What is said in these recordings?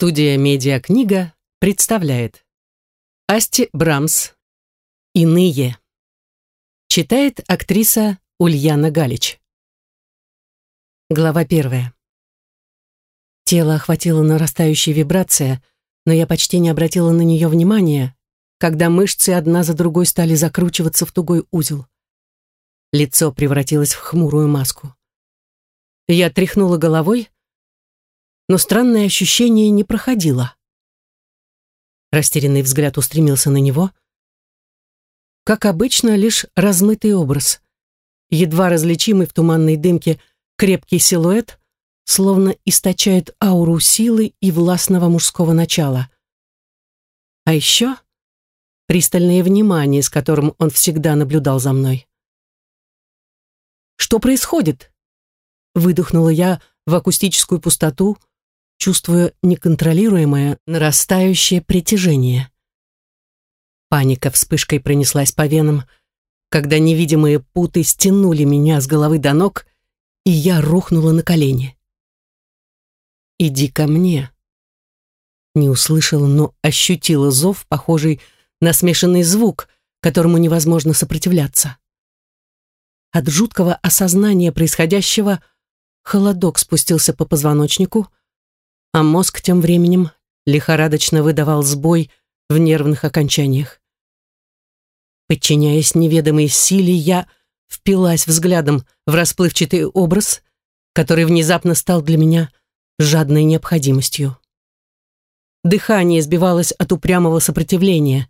Студия «Медиакнига» представляет Асти Брамс «Иные». Читает актриса Ульяна Галич. Глава первая. Тело охватило нарастающая вибрация, но я почти не обратила на нее внимания, когда мышцы одна за другой стали закручиваться в тугой узел. Лицо превратилось в хмурую маску. Я тряхнула головой, но странное ощущение не проходило. Растерянный взгляд устремился на него. Как обычно, лишь размытый образ. Едва различимый в туманной дымке крепкий силуэт, словно источает ауру силы и властного мужского начала. А еще пристальное внимание, с которым он всегда наблюдал за мной. «Что происходит?» Выдохнула я в акустическую пустоту, чувствуя неконтролируемое нарастающее притяжение. Паника вспышкой пронеслась по венам, когда невидимые путы стянули меня с головы до ног, и я рухнула на колени. «Иди ко мне». Не услышала, но ощутила зов, похожий на смешанный звук, которому невозможно сопротивляться. От жуткого осознания происходящего холодок спустился по позвоночнику, а мозг тем временем лихорадочно выдавал сбой в нервных окончаниях. Подчиняясь неведомой силе, я впилась взглядом в расплывчатый образ, который внезапно стал для меня жадной необходимостью. Дыхание сбивалось от упрямого сопротивления,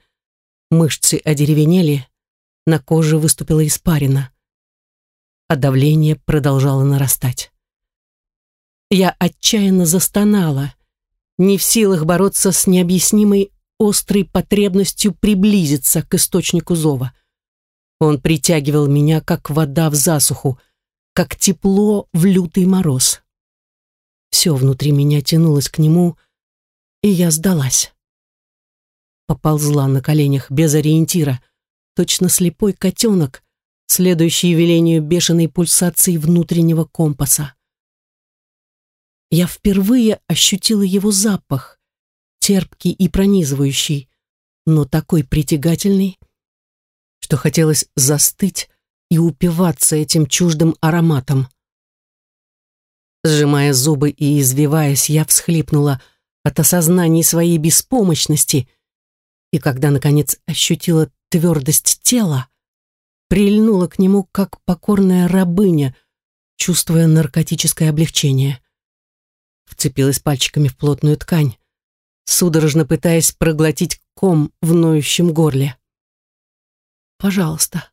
мышцы одеревенели, на коже выступила испарина, а давление продолжало нарастать. Я отчаянно застонала, не в силах бороться с необъяснимой острой потребностью приблизиться к источнику зова. Он притягивал меня, как вода в засуху, как тепло в лютый мороз. Все внутри меня тянулось к нему, и я сдалась. Поползла на коленях без ориентира, точно слепой котенок, следующий велению бешеной пульсации внутреннего компаса я впервые ощутила его запах, терпкий и пронизывающий, но такой притягательный, что хотелось застыть и упиваться этим чуждым ароматом. Сжимая зубы и извиваясь, я всхлипнула от осознания своей беспомощности, и когда, наконец, ощутила твердость тела, прильнула к нему, как покорная рабыня, чувствуя наркотическое облегчение вцепилась пальчиками в плотную ткань, судорожно пытаясь проглотить ком в ноющем горле. «Пожалуйста,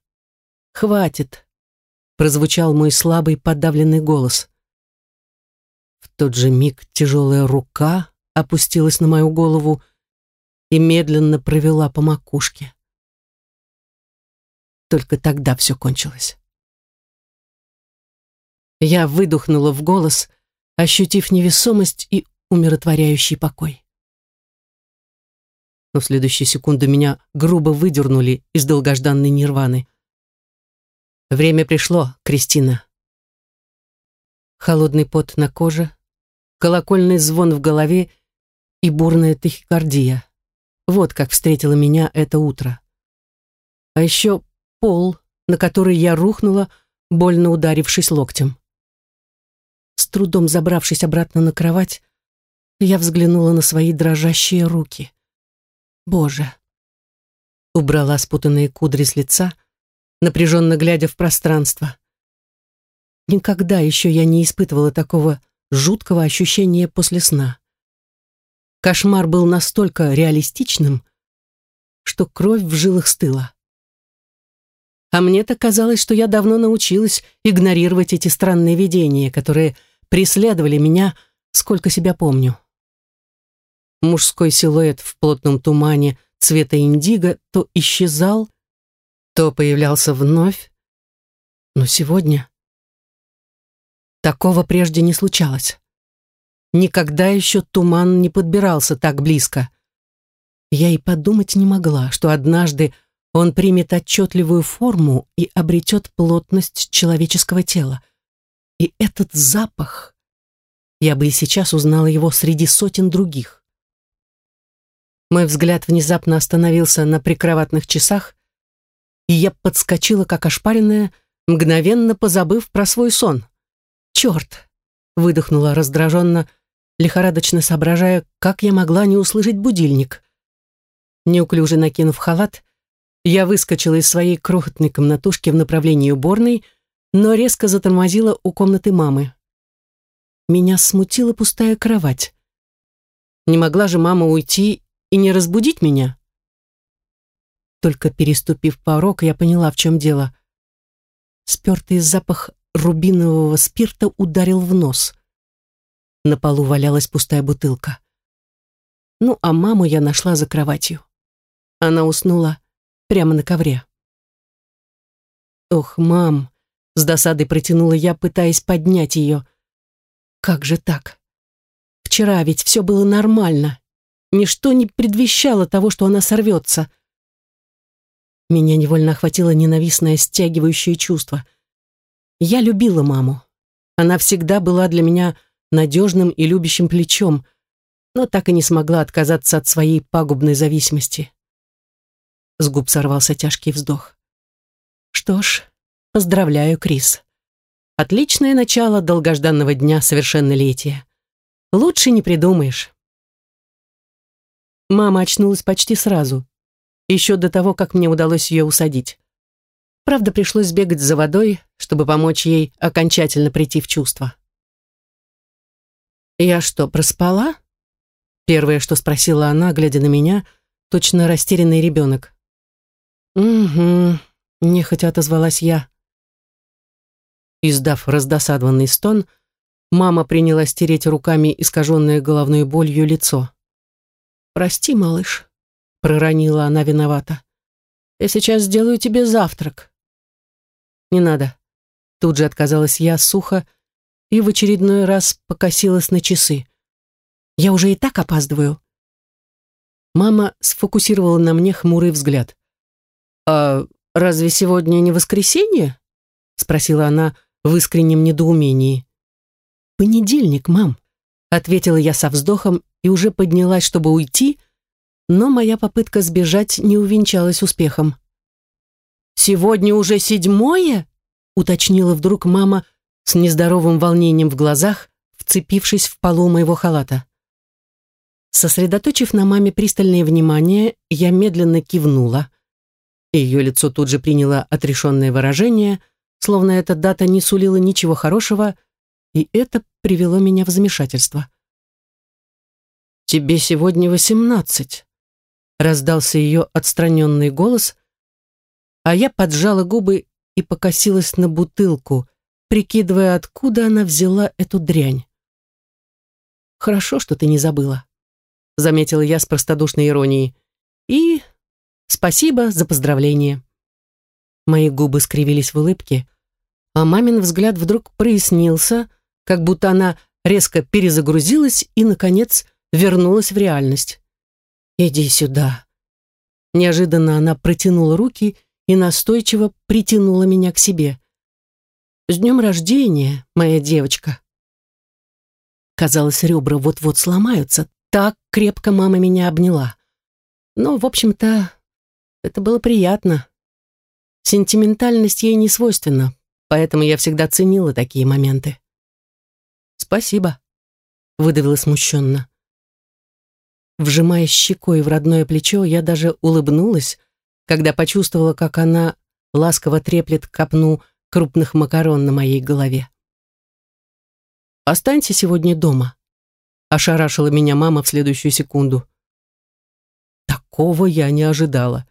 хватит», — прозвучал мой слабый подавленный голос. В тот же миг тяжелая рука опустилась на мою голову и медленно провела по макушке. Только тогда все кончилось. Я выдохнула в голос, ощутив невесомость и умиротворяющий покой. Но в следующую секунду меня грубо выдернули из долгожданной нирваны. Время пришло, Кристина. Холодный пот на коже, колокольный звон в голове и бурная тахикардия. Вот как встретило меня это утро. А еще пол, на который я рухнула, больно ударившись локтем. С трудом забравшись обратно на кровать, я взглянула на свои дрожащие руки. Боже! Убрала спутанные кудри с лица, напряженно глядя в пространство. Никогда еще я не испытывала такого жуткого ощущения после сна. Кошмар был настолько реалистичным, что кровь в жилах стыла. А мне-то казалось, что я давно научилась игнорировать эти странные видения, которые преследовали меня, сколько себя помню. Мужской силуэт в плотном тумане цвета индиго то исчезал, то появлялся вновь. Но сегодня такого прежде не случалось. Никогда еще туман не подбирался так близко. Я и подумать не могла, что однажды он примет отчетливую форму и обретет плотность человеческого тела. И этот запах, я бы и сейчас узнала его среди сотен других. Мой взгляд внезапно остановился на прикроватных часах, и я подскочила, как ошпаренная, мгновенно позабыв про свой сон. «Черт!» — выдохнула раздраженно, лихорадочно соображая, как я могла не услышать будильник. Неуклюже накинув халат, я выскочила из своей крохотной комнатушки в направлении уборной, но резко затормозила у комнаты мамы. Меня смутила пустая кровать. Не могла же мама уйти и не разбудить меня? Только переступив порог, я поняла, в чем дело. Спертый запах рубинового спирта ударил в нос. На полу валялась пустая бутылка. Ну, а маму я нашла за кроватью. Она уснула прямо на ковре. «Ох, мам!» — с досадой протянула я, пытаясь поднять ее. «Как же так? Вчера ведь все было нормально. Ничто не предвещало того, что она сорвется». Меня невольно охватило ненавистное стягивающее чувство. Я любила маму. Она всегда была для меня надежным и любящим плечом, но так и не смогла отказаться от своей пагубной зависимости. С губ сорвался тяжкий вздох. Что ж, поздравляю, Крис. Отличное начало долгожданного дня совершеннолетия. Лучше не придумаешь. Мама очнулась почти сразу, еще до того, как мне удалось ее усадить. Правда, пришлось бегать за водой, чтобы помочь ей окончательно прийти в чувство. «Я что, проспала?» Первое, что спросила она, глядя на меня, точно растерянный ребенок. «Угу», — нехотя отозвалась я. Издав раздосадованный стон, мама принялась тереть руками искаженное головной болью лицо. «Прости, малыш», — проронила она виновата. «Я сейчас сделаю тебе завтрак». «Не надо». Тут же отказалась я сухо и в очередной раз покосилась на часы. «Я уже и так опаздываю». Мама сфокусировала на мне хмурый взгляд. «А разве сегодня не воскресенье?» — спросила она в искреннем недоумении. «Понедельник, мам», — ответила я со вздохом и уже поднялась, чтобы уйти, но моя попытка сбежать не увенчалась успехом. «Сегодня уже седьмое?» — уточнила вдруг мама с нездоровым волнением в глазах, вцепившись в полу моего халата. Сосредоточив на маме пристальное внимание, я медленно кивнула — ее лицо тут же приняло отрешенное выражение, словно эта дата не сулила ничего хорошего, и это привело меня в замешательство. «Тебе сегодня восемнадцать», — раздался ее отстраненный голос, а я поджала губы и покосилась на бутылку, прикидывая, откуда она взяла эту дрянь. «Хорошо, что ты не забыла», — заметила я с простодушной иронией. И Спасибо за поздравление. Мои губы скривились в улыбке, а мамин взгляд вдруг прояснился, как будто она резко перезагрузилась и, наконец, вернулась в реальность. «Иди сюда». Неожиданно она протянула руки и настойчиво притянула меня к себе. «С днем рождения, моя девочка!» Казалось, ребра вот-вот сломаются, так крепко мама меня обняла. Но, в общем-то, это было приятно. Сентиментальность ей не свойственна, поэтому я всегда ценила такие моменты. «Спасибо», — выдавила смущенно. Вжимая щекой в родное плечо, я даже улыбнулась, когда почувствовала, как она ласково треплет копну крупных макарон на моей голове. «Останься сегодня дома», — ошарашила меня мама в следующую секунду. Такого я не ожидала.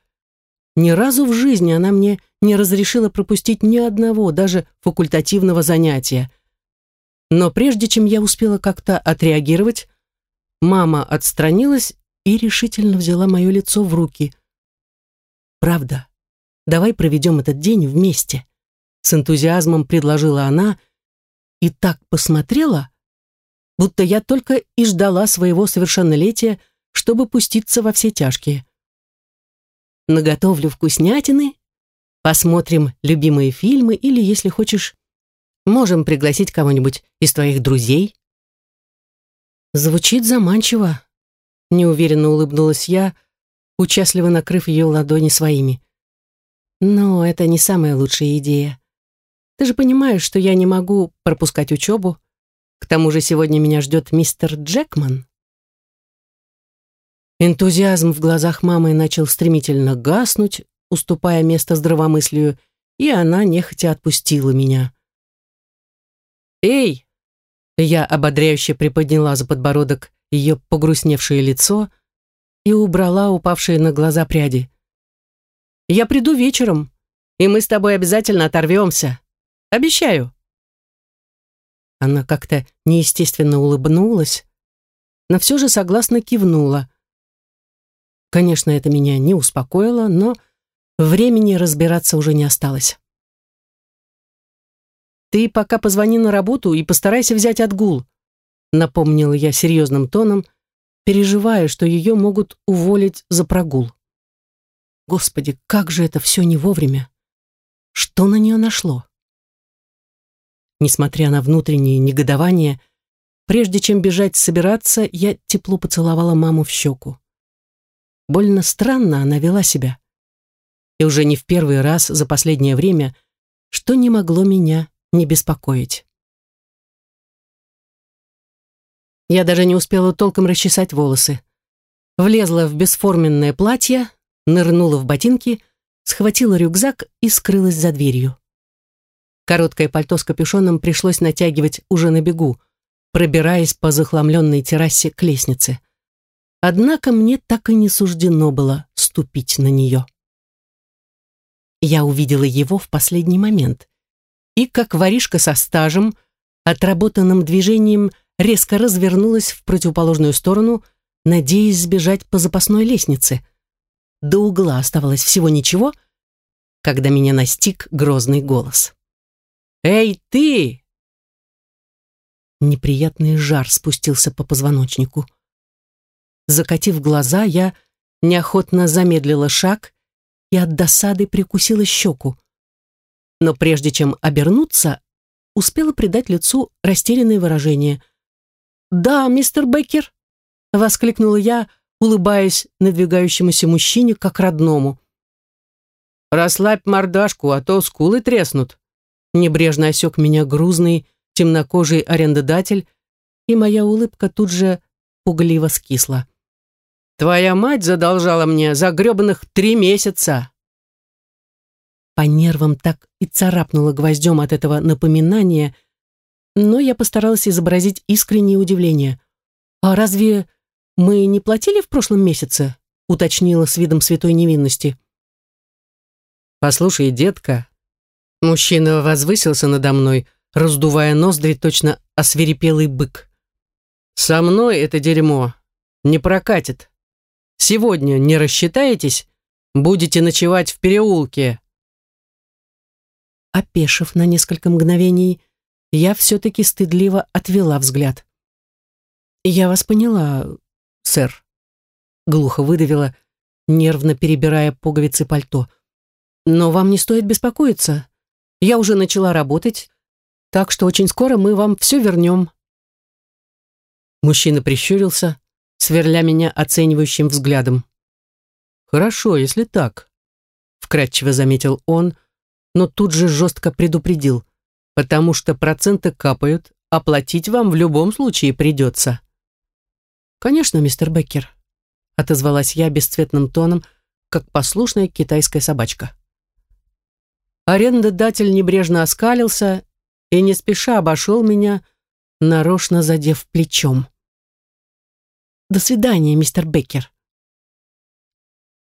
Ни разу в жизни она мне не разрешила пропустить ни одного, даже факультативного занятия. Но прежде чем я успела как-то отреагировать, мама отстранилась и решительно взяла мое лицо в руки. «Правда, давай проведем этот день вместе», с энтузиазмом предложила она и так посмотрела, будто я только и ждала своего совершеннолетия, чтобы пуститься во все тяжкие наготовлю вкуснятины, посмотрим любимые фильмы или, если хочешь, можем пригласить кого-нибудь из твоих друзей. Звучит заманчиво, Неуверенно улыбнулась я, участливо накрыв ее ладони своими. Но это не самая лучшая идея. Ты же понимаешь, что я не могу пропускать учебу. К тому же сегодня меня ждет мистер Джекман. Энтузиазм в глазах мамы начал стремительно гаснуть, уступая место здравомыслию, и она нехотя отпустила меня. «Эй!» Я ободряюще приподняла за подбородок ее погрустневшее лицо и убрала упавшие на глаза пряди. «Я приду вечером, и мы с тобой обязательно оторвемся. Обещаю». Она как-то неестественно улыбнулась, но все же согласно кивнула. Конечно, это меня не успокоило, но времени разбираться уже не осталось. «Ты пока позвони на работу и постарайся взять отгул», напомнила я серьезным тоном, переживая, что ее могут уволить за прогул. Господи, как же это все не вовремя! Что на нее нашло? Несмотря на внутреннее негодование, прежде чем бежать собираться, я тепло поцеловала маму в щеку. Больно странно она вела себя. И уже не в первый раз за последнее время, что не могло меня не беспокоить. Я даже не успела толком расчесать волосы. Влезла в бесформенное платье, нырнула в ботинки, схватила рюкзак и скрылась за дверью. Короткое пальто с капюшоном пришлось натягивать уже на бегу, пробираясь по захламленной террасе к лестнице. Однако мне так и не суждено было ступить на нее. Я увидела его в последний момент и, как воришка со стажем, отработанным движением резко развернулась в противоположную сторону, надеясь сбежать по запасной лестнице. До угла оставалось всего ничего, когда меня настиг грозный голос. «Эй, ты!» Неприятный жар спустился по позвоночнику. Закатив глаза, я неохотно замедлила шаг и от досады прикусила щеку. Но прежде чем обернуться, успела придать лицу растерянное выражение. «Да, мистер Беккер!» — воскликнула я, улыбаясь надвигающемуся мужчине как родному. «Расслабь мордашку, а то скулы треснут!» Небрежно осек меня грузный, темнокожий арендодатель, и моя улыбка тут же пугливо скисла. Твоя мать задолжала мне за гребаных три месяца. По нервам так и царапнуло гвоздем от этого напоминания, но я постаралась изобразить искреннее удивление. «А разве мы не платили в прошлом месяце?» уточнила с видом святой невинности. «Послушай, детка». Мужчина возвысился надо мной, раздувая ноздри точно освирепелый бык. «Со мной это дерьмо не прокатит. Сегодня не рассчитаетесь? Будете ночевать в переулке». Опешив на несколько мгновений, я все-таки стыдливо отвела взгляд. «Я вас поняла, сэр», — глухо выдавила, нервно перебирая пуговицы пальто. «Но вам не стоит беспокоиться. Я уже начала работать, так что очень скоро мы вам все вернем». Мужчина прищурился, сверля меня оценивающим взглядом. «Хорошо, если так», — вкратчиво заметил он, но тут же жестко предупредил, «потому что проценты капают, а платить вам в любом случае придется». «Конечно, мистер Беккер», — отозвалась я бесцветным тоном, как послушная китайская собачка. Арендодатель небрежно оскалился и не спеша обошел меня, нарочно задев плечом. До свидания, мистер Беккер.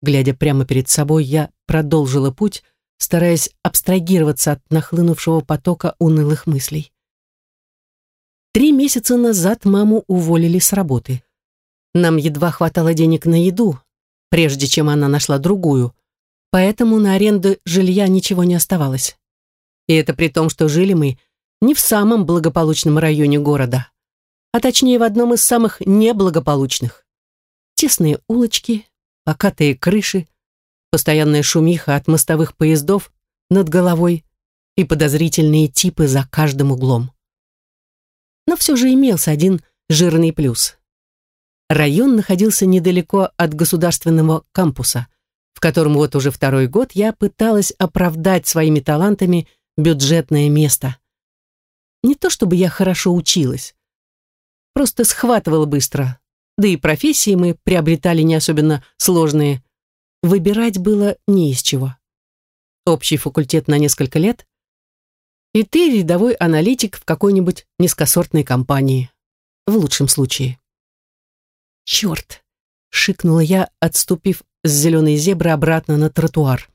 Глядя прямо перед собой, я продолжила путь, стараясь абстрагироваться от нахлынувшего потока унылых мыслей. Три месяца назад маму уволили с работы. Нам едва хватало денег на еду, прежде чем она нашла другую, поэтому на аренду жилья ничего не оставалось. И это при том, что жили мы не в самом благополучном районе города а точнее в одном из самых неблагополучных. Тесные улочки, покатые крыши, постоянная шумиха от мостовых поездов над головой и подозрительные типы за каждым углом. Но все же имелся один жирный плюс. Район находился недалеко от государственного кампуса, в котором вот уже второй год я пыталась оправдать своими талантами бюджетное место. Не то чтобы я хорошо училась, просто схватывала быстро, да и профессии мы приобретали не особенно сложные. Выбирать было не из чего. Общий факультет на несколько лет, и ты рядовой аналитик в какой-нибудь низкосортной компании, в лучшем случае. «Черт!» — шикнула я, отступив с зеленой зебры обратно на тротуар.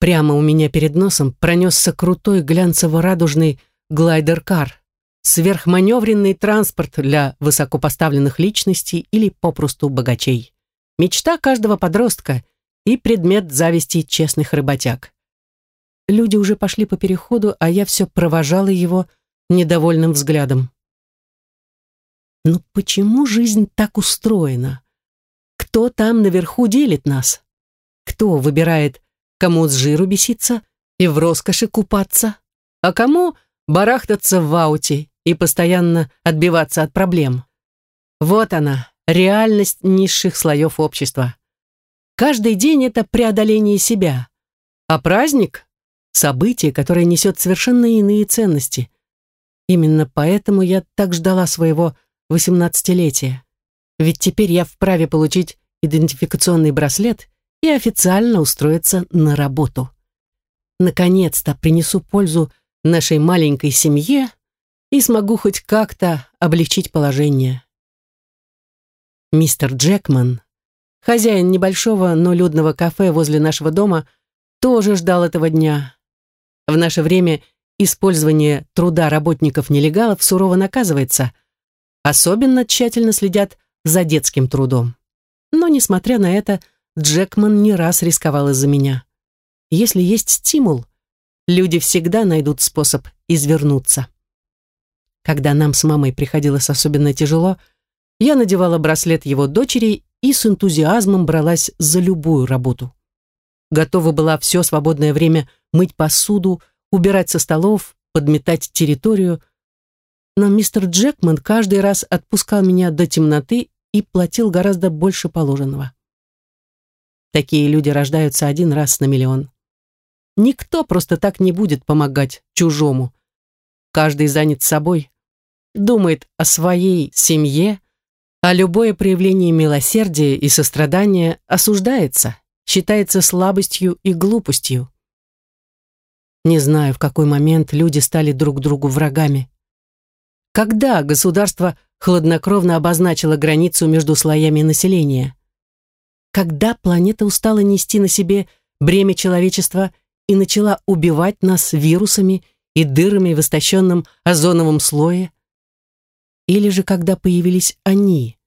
Прямо у меня перед носом пронесся крутой глянцево-радужный глайдер-кар, сверхманевренный транспорт для высокопоставленных личностей или попросту богачей. Мечта каждого подростка и предмет зависти честных работяг. Люди уже пошли по переходу, а я все провожала его недовольным взглядом. Ну почему жизнь так устроена? Кто там наверху делит нас? Кто выбирает, кому с жиру беситься и в роскоши купаться, а кому барахтаться в ауте и постоянно отбиваться от проблем? Вот она, реальность низших слоев общества. Каждый день это преодоление себя, а праздник — событие, которое несет совершенно иные ценности. Именно поэтому я так ждала своего восемнадцатилетия. Ведь теперь я вправе получить идентификационный браслет и официально устроиться на работу. Наконец-то принесу пользу нашей маленькой семье и смогу хоть как-то облегчить положение. Мистер Джекман, хозяин небольшого, но людного кафе возле нашего дома, тоже ждал этого дня. В наше время использование труда работников-нелегалов сурово наказывается – Особенно тщательно следят за детским трудом. Но, несмотря на это, Джекман не раз рисковал из-за меня. Если есть стимул, люди всегда найдут способ извернуться. Когда нам с мамой приходилось особенно тяжело, я надевала браслет его дочери и с энтузиазмом бралась за любую работу. Готова была все свободное время мыть посуду, убирать со столов, подметать территорию, но мистер Джекман каждый раз отпускал меня до темноты и платил гораздо больше положенного. Такие люди рождаются один раз на миллион. Никто просто так не будет помогать чужому. Каждый занят собой, думает о своей семье, а любое проявление милосердия и сострадания осуждается, считается слабостью и глупостью. Не знаю, в какой момент люди стали друг другу врагами. Когда государство хладнокровно обозначило границу между слоями населения? Когда планета устала нести на себе бремя человечества и начала убивать нас вирусами и дырами в истощенном озоновом слое? Или же когда появились они?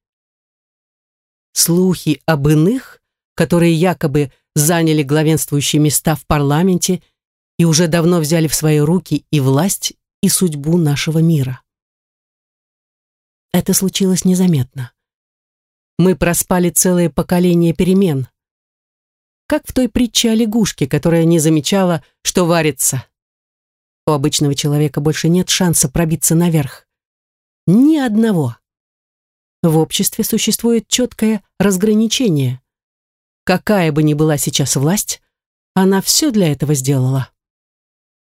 Слухи об иных, которые якобы заняли главенствующие места в парламенте и уже давно взяли в свои руки и власть, и судьбу нашего мира. Это случилось незаметно. Мы проспали целое поколение перемен. Как в той притче о лягушке, которая не замечала, что варится. У обычного человека больше нет шанса пробиться наверх. Ни одного. В обществе существует четкое разграничение. Какая бы ни была сейчас власть, она все для этого сделала.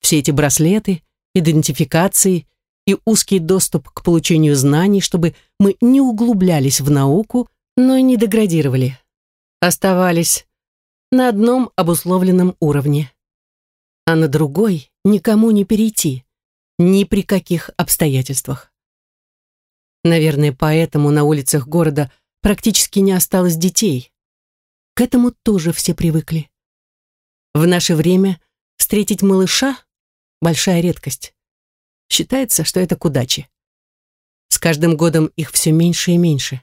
Все эти браслеты, идентификации, и узкий доступ к получению знаний, чтобы мы не углублялись в науку, но и не деградировали. Оставались на одном обусловленном уровне, а на другой никому не перейти, ни при каких обстоятельствах. Наверное, поэтому на улицах города практически не осталось детей. К этому тоже все привыкли. В наше время встретить малыша – большая редкость. Считается, что это к удаче. С каждым годом их все меньше и меньше.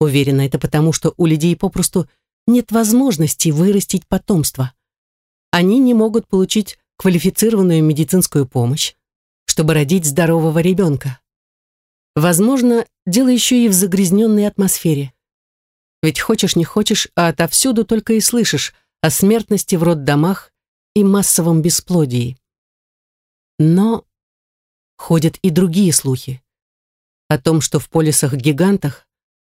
Уверена, это потому, что у людей попросту нет возможности вырастить потомство. Они не могут получить квалифицированную медицинскую помощь, чтобы родить здорового ребенка. Возможно, дело еще и в загрязненной атмосфере. Ведь хочешь не хочешь, а отовсюду только и слышишь о смертности в роддомах и массовом бесплодии. Но ходят и другие слухи. О том, что в полисах-гигантах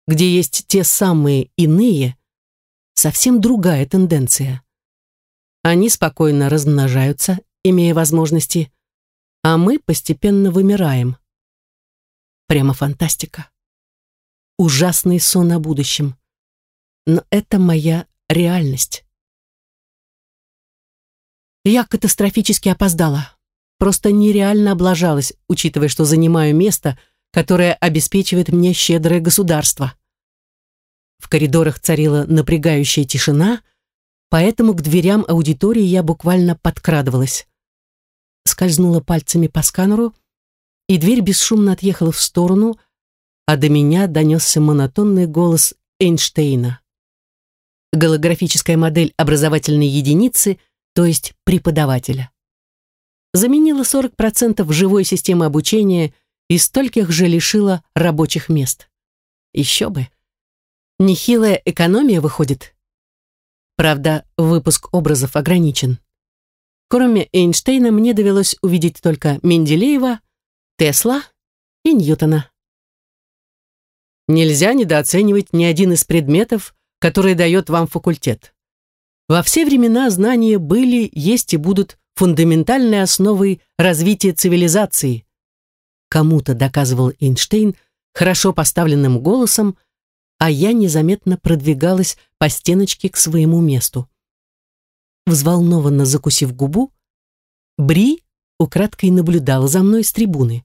где есть те самые иные, совсем другая тенденция. Они спокойно размножаются, имея возможности, а мы постепенно вымираем. Прямо фантастика. Ужасный сон о будущем. Но это моя реальность. Я катастрофически опоздала. Просто нереально облажалась, учитывая, что занимаю место, которое обеспечивает мне щедрое государство. В коридорах царила напрягающая тишина, поэтому к дверям аудитории я буквально подкрадывалась. Скользнула пальцами по сканеру, и дверь бесшумно отъехала в сторону, а до меня донесся монотонный голос Эйнштейна. Голографическая модель образовательной единицы — то есть преподавателя. Заменила 40% живой системы обучения и стольких же лишила рабочих мест. Еще бы. Нехилая экономия выходит. Правда, выпуск образов ограничен. Кроме Эйнштейна мне довелось увидеть только Менделеева, Тесла и Ньютона. Нельзя недооценивать ни один из предметов, которые дает вам факультет. Во все времена знания были, есть и будут фундаментальной основой развития цивилизации. Кому-то доказывал Эйнштейн хорошо поставленным голосом, а я незаметно продвигалась по стеночке к своему месту. Взволнованно закусив губу, Бри украдкой наблюдала за мной с трибуны.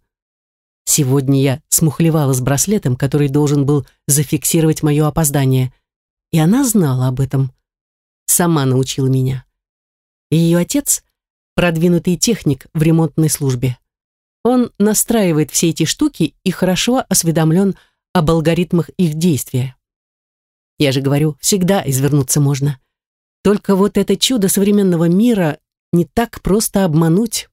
Сегодня я смухлевала с браслетом, который должен был зафиксировать мое опоздание, и она знала об этом сама научила меня. Ее отец – продвинутый техник в ремонтной службе. Он настраивает все эти штуки и хорошо осведомлен об алгоритмах их действия. Я же говорю, всегда извернуться можно. Только вот это чудо современного мира не так просто обмануть.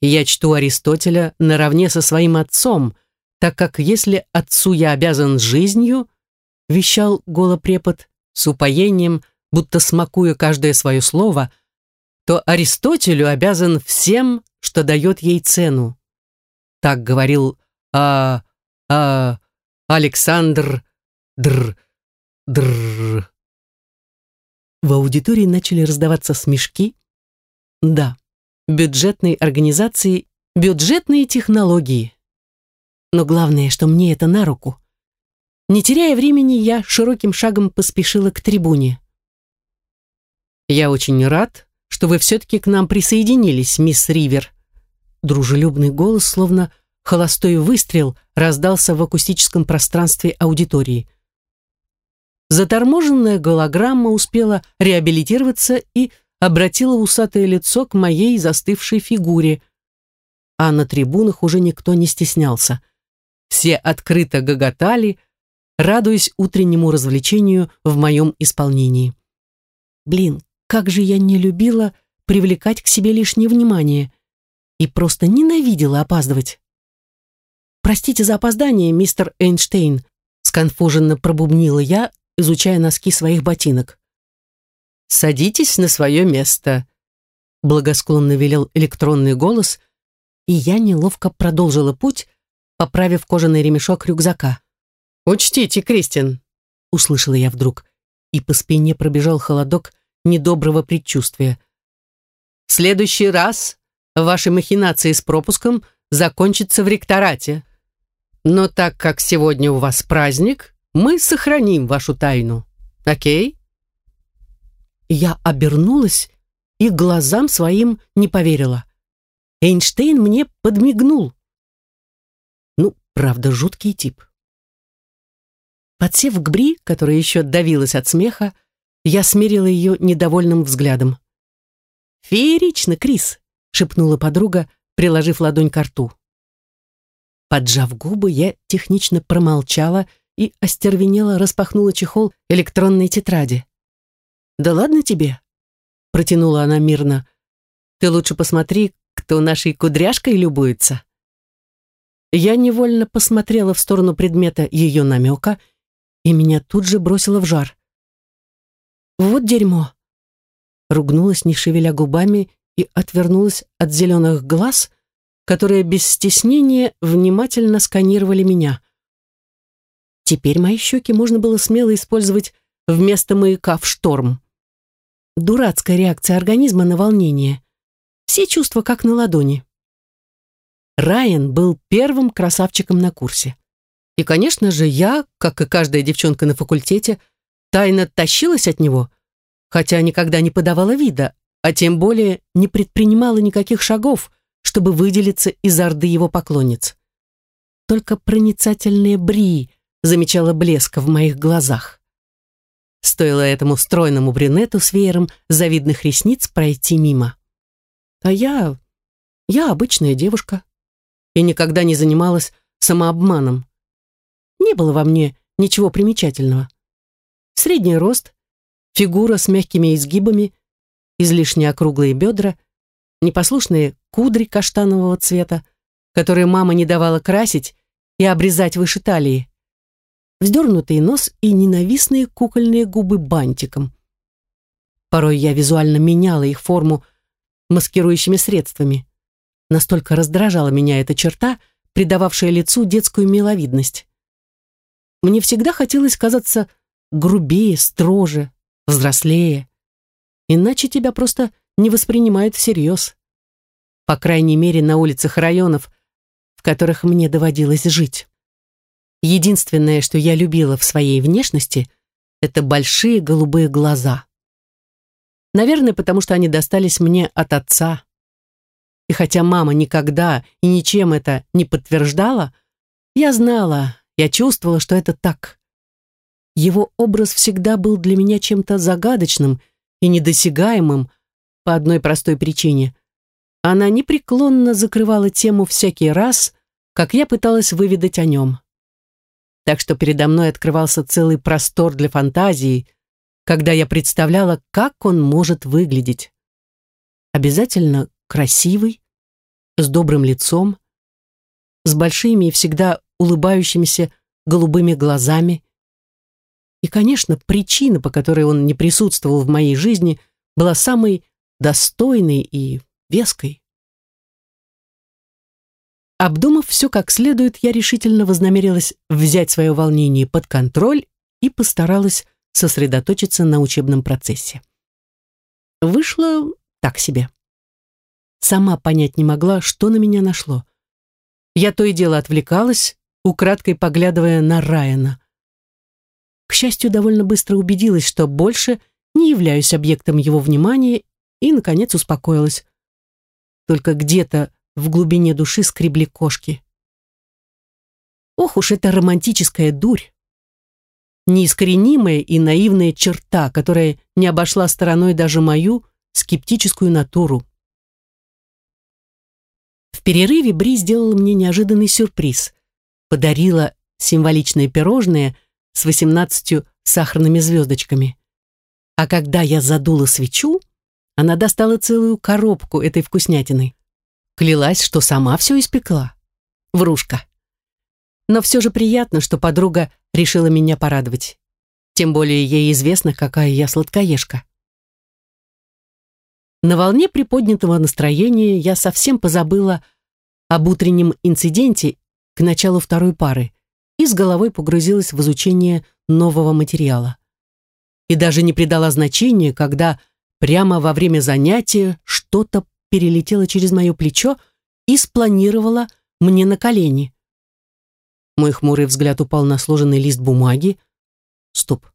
Я чту Аристотеля наравне со своим отцом, так как если отцу я обязан жизнью, вещал голопрепод, с упоением, будто смакуя каждое свое слово, то Аристотелю обязан всем, что дает ей цену. Так говорил а, а, Александр Др, Др. В аудитории начали раздаваться смешки. Да, бюджетной организации, бюджетные технологии. Но главное, что мне это на руку. Не теряя времени, я широким шагом поспешила к трибуне. «Я очень рад, что вы все-таки к нам присоединились, мисс Ривер». Дружелюбный голос, словно холостой выстрел, раздался в акустическом пространстве аудитории. Заторможенная голограмма успела реабилитироваться и обратила усатое лицо к моей застывшей фигуре. А на трибунах уже никто не стеснялся. Все открыто гоготали, радуясь утреннему развлечению в моем исполнении. Блин, как же я не любила привлекать к себе лишнее внимание и просто ненавидела опаздывать. «Простите за опоздание, мистер Эйнштейн», сконфуженно пробубнила я, изучая носки своих ботинок. «Садитесь на свое место», благосклонно велел электронный голос, и я неловко продолжила путь, поправив кожаный ремешок рюкзака. «Учтите, Кристин!» — услышала я вдруг, и по спине пробежал холодок недоброго предчувствия. «В следующий раз ваши махинации с пропуском закончатся в ректорате. Но так как сегодня у вас праздник, мы сохраним вашу тайну. Окей?» Я обернулась и глазам своим не поверила. Эйнштейн мне подмигнул. Ну, правда, жуткий тип. Подсев к Бри, которая еще давилась от смеха, я смирила ее недовольным взглядом. «Феерично, Крис!» — шепнула подруга, приложив ладонь к рту. Поджав губы, я технично промолчала и остервенело распахнула чехол электронной тетради. «Да ладно тебе!» — протянула она мирно. «Ты лучше посмотри, кто нашей кудряшкой любуется». Я невольно посмотрела в сторону предмета ее намека — и меня тут же бросило в жар. «Вот дерьмо!» Ругнулась, не шевеля губами, и отвернулась от зеленых глаз, которые без стеснения внимательно сканировали меня. Теперь мои щеки можно было смело использовать вместо маяка в шторм. Дурацкая реакция организма на волнение. Все чувства как на ладони. Райан был первым красавчиком на курсе. И, конечно же, я, как и каждая девчонка на факультете, тайно тащилась от него, хотя никогда не подавала вида, а тем более не предпринимала никаких шагов, чтобы выделиться из орды его поклонниц. Только проницательная Бри замечала блеск в моих глазах. Стоило этому стройному брюнету с веером завидных ресниц пройти мимо. А я... я обычная девушка и никогда не занималась самообманом. Не было во мне ничего примечательного. Средний рост, фигура с мягкими изгибами, излишне округлые бедра, непослушные кудри каштанового цвета, которые мама не давала красить и обрезать выше талии, вздернутый нос и ненавистные кукольные губы бантиком. Порой я визуально меняла их форму маскирующими средствами. Настолько раздражала меня эта черта, придававшая лицу детскую миловидность. Мне всегда хотелось казаться грубее, строже, взрослее. Иначе тебя просто не воспринимают всерьез. По крайней мере, на улицах районов, в которых мне доводилось жить. Единственное, что я любила в своей внешности, это большие голубые глаза. Наверное, потому что они достались мне от отца. И хотя мама никогда и ничем это не подтверждала, я знала, я чувствовала, что это так. Его образ всегда был для меня чем-то загадочным и недосягаемым по одной простой причине. Она непреклонно закрывала тему всякий раз, как я пыталась выведать о нем. Так что передо мной открывался целый простор для фантазии, когда я представляла, как он может выглядеть. Обязательно красивый, с добрым лицом, с большими и всегда улыбающимися голубыми глазами. И, конечно, причина, по которой он не присутствовал в моей жизни, была самой достойной и веской. Обдумав все как следует, я решительно вознамерилась взять свое волнение под контроль и постаралась сосредоточиться на учебном процессе. Вышло так себе. Сама понять не могла, что на меня нашло. Я то и дело отвлекалась, украдкой поглядывая на Райана. К счастью, довольно быстро убедилась, что больше не являюсь объектом его внимания и, наконец, успокоилась. Только где-то в глубине души скребли кошки. Ох уж эта романтическая дурь! Неискоренимая и наивная черта, которая не обошла стороной даже мою скептическую натуру. В перерыве Бри сделала мне неожиданный сюрприз подарила символичное пирожное с 18 сахарными звездочками. А когда я задула свечу, она достала целую коробку этой вкуснятины. Клялась, что сама все испекла. Врушка. Но все же приятно, что подруга решила меня порадовать. Тем более ей известно, какая я сладкоежка. На волне приподнятого настроения я совсем позабыла об утреннем инциденте к началу второй пары и с головой погрузилась в изучение нового материала. И даже не придала значения, когда прямо во время занятия что-то перелетело через мое плечо и спланировало мне на колени. Мой хмурый взгляд упал на сложенный лист бумаги. Стоп.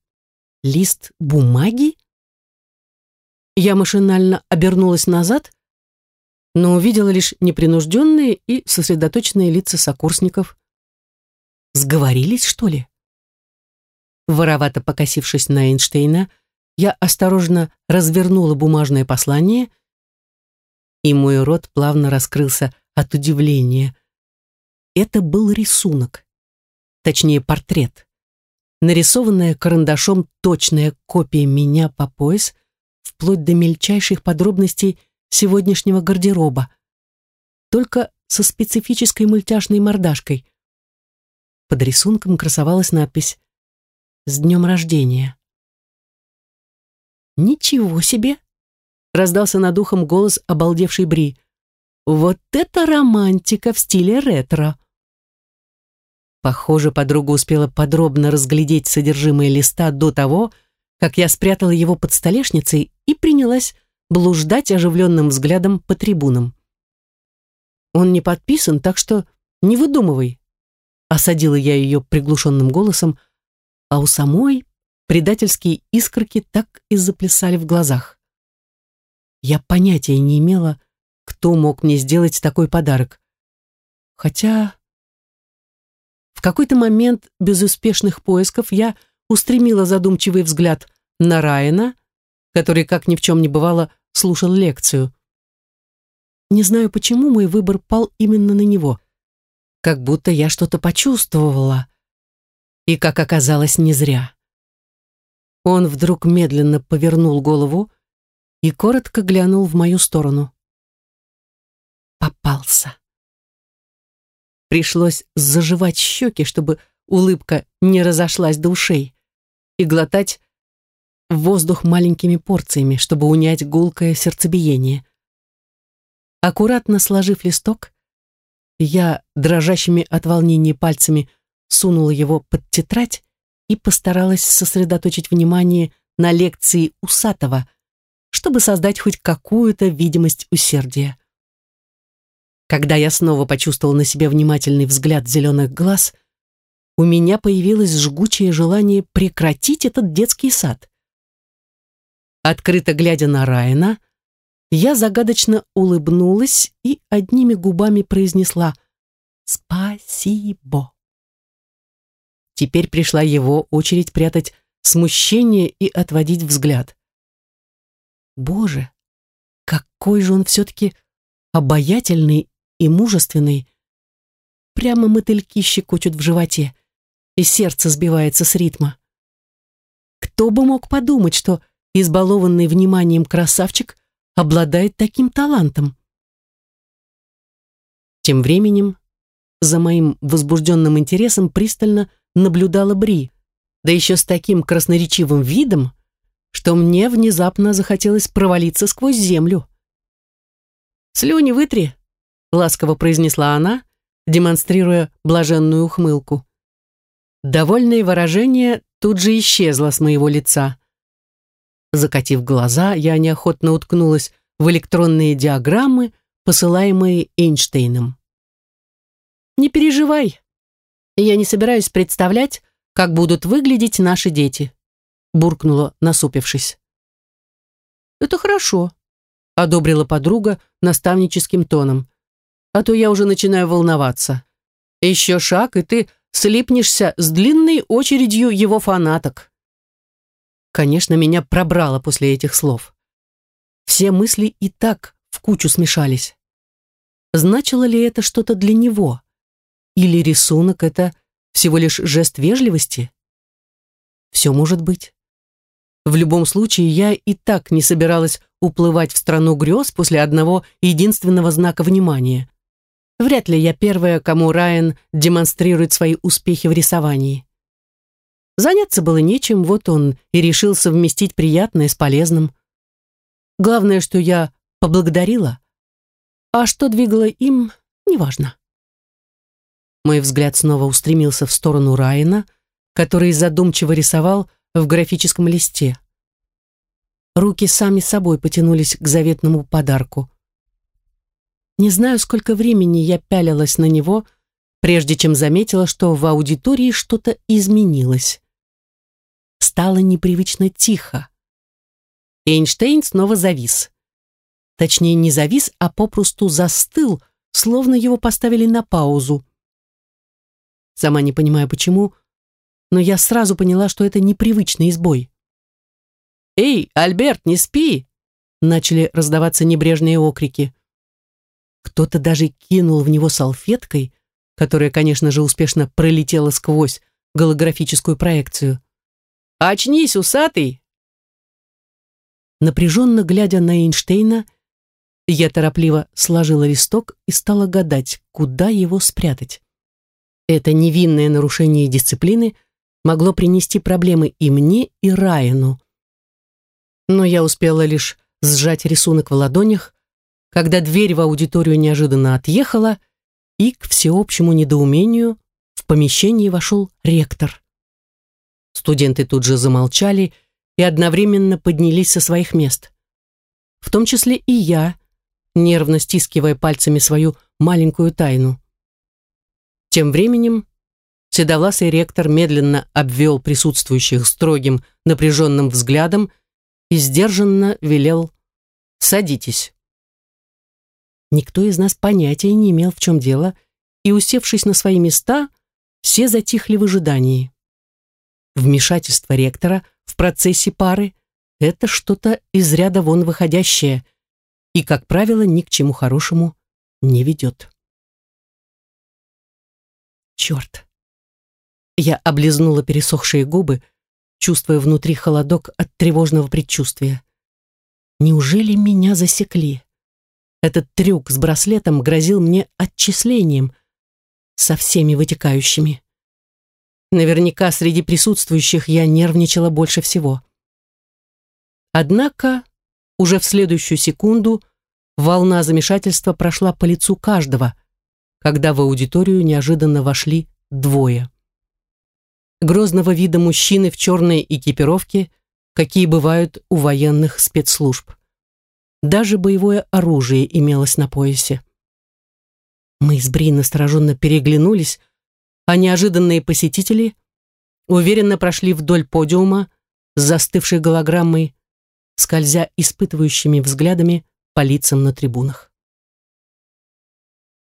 Лист бумаги? Я машинально обернулась назад но увидела лишь непринужденные и сосредоточенные лица сокурсников. Сговорились, что ли? Воровато покосившись на Эйнштейна, я осторожно развернула бумажное послание, и мой рот плавно раскрылся от удивления. Это был рисунок, точнее портрет. Нарисованная карандашом точная копия меня по пояс, вплоть до мельчайших подробностей сегодняшнего гардероба, только со специфической мультяшной мордашкой. Под рисунком красовалась надпись «С днем рождения». «Ничего себе!» — раздался над ухом голос обалдевшей Бри. «Вот это романтика в стиле ретро!» Похоже, подруга успела подробно разглядеть содержимое листа до того, как я спрятала его под столешницей и принялась блуждать оживленным взглядом по трибунам. «Он не подписан, так что не выдумывай», — осадила я ее приглушенным голосом, а у самой предательские искорки так и заплясали в глазах. Я понятия не имела, кто мог мне сделать такой подарок. Хотя в какой-то момент безуспешных поисков я устремила задумчивый взгляд на Райана, который, как ни в чем не бывало, слушал лекцию. Не знаю, почему мой выбор пал именно на него. Как будто я что-то почувствовала. И, как оказалось, не зря. Он вдруг медленно повернул голову и коротко глянул в мою сторону. Попался. Пришлось заживать щеки, чтобы улыбка не разошлась до ушей, и глотать воздух маленькими порциями, чтобы унять гулкое сердцебиение. Аккуратно сложив листок, я дрожащими от волнения пальцами сунула его под тетрадь и постаралась сосредоточить внимание на лекции Усатого, чтобы создать хоть какую-то видимость усердия. Когда я снова почувствовал на себе внимательный взгляд зеленых глаз, у меня появилось жгучее желание прекратить этот детский сад. Открыто глядя на Райана, я загадочно улыбнулась и одними губами произнесла «Спасибо». Теперь пришла его очередь прятать смущение и отводить взгляд. Боже, какой же он все-таки обаятельный и мужественный. Прямо мотыльки щекочут в животе, и сердце сбивается с ритма. Кто бы мог подумать, что избалованный вниманием красавчик обладает таким талантом? Тем временем за моим возбужденным интересом пристально наблюдала Бри, да еще с таким красноречивым видом, что мне внезапно захотелось провалиться сквозь землю. «Слюни вытри», ласково произнесла она, демонстрируя блаженную ухмылку. Довольное выражение тут же исчезло с моего лица. Закатив глаза, я неохотно уткнулась в электронные диаграммы, посылаемые Эйнштейном. «Не переживай, я не собираюсь представлять, как будут выглядеть наши дети», буркнула, насупившись. «Это хорошо», — одобрила подруга наставническим тоном а то я уже начинаю волноваться. Еще шаг, и ты слипнешься с длинной очередью его фанаток. Конечно, меня пробрало после этих слов. Все мысли и так в кучу смешались. Значило ли это что-то для него? Или рисунок — это всего лишь жест вежливости? Все может быть. В любом случае, я и так не собиралась уплывать в страну грез после одного единственного знака внимания. Вряд ли я первая, кому Райан демонстрирует свои успехи в рисовании. Заняться было нечем, вот он и решил совместить приятное с полезным. Главное, что я поблагодарила, а что двигало им, неважно. Мой взгляд снова устремился в сторону Райана, который задумчиво рисовал в графическом листе. Руки сами собой потянулись к заветному подарку. Не знаю, сколько времени я пялилась на него, прежде чем заметила, что в аудитории что-то изменилось. Стало непривычно тихо. Эйнштейн снова завис. Точнее, не завис, а попросту застыл, словно его поставили на паузу. Сама не понимаю почему, но я сразу поняла, что это непривычный сбой. «Эй, Альберт, не спи!» Начали раздаваться небрежные окрики. Кто-то даже кинул в него салфеткой, которая, конечно же, успешно пролетела сквозь голографическую проекцию. «Очнись, усатый!» Напряженно глядя на Эйнштейна, я торопливо сложила листок и стала гадать, куда его спрятать. Это невинное нарушение дисциплины могло принести проблемы и мне, и Райану. Но я успела лишь сжать рисунок в ладонях, когда дверь в аудиторию неожиданно отъехала, и, к всеобщему недоумению, в помещение вошел ректор. Студенты тут же замолчали и одновременно поднялись со своих мест. В том числе и я, нервно стискивая пальцами свою маленькую тайну. Тем временем седовласый ректор медленно обвел присутствующих строгим, напряженным взглядом и сдержанно велел «Садитесь». Никто из нас понятия не имел, в чем дело, и, усевшись на свои места, все затихли в ожидании. Вмешательство ректора в процессе пары — это что-то из ряда вон выходящее и, как правило, ни к чему хорошему не ведет. Черт! Я облизнула пересохшие губы, чувствуя внутри холодок от тревожного предчувствия. Неужели меня засекли? Этот трюк с браслетом грозил мне отчислением со всеми вытекающими. Наверняка среди присутствующих я нервничала больше всего. Однако уже в следующую секунду волна замешательства прошла по лицу каждого, когда в аудиторию неожиданно вошли двое. Грозного вида мужчины в черной экипировке, какие бывают у военных спецслужб. Даже боевое оружие имелось на поясе. Мы с Бри настороженно переглянулись, а неожиданные посетители уверенно прошли вдоль подиума с застывшей голограммой, скользя испытывающими взглядами по лицам на трибунах.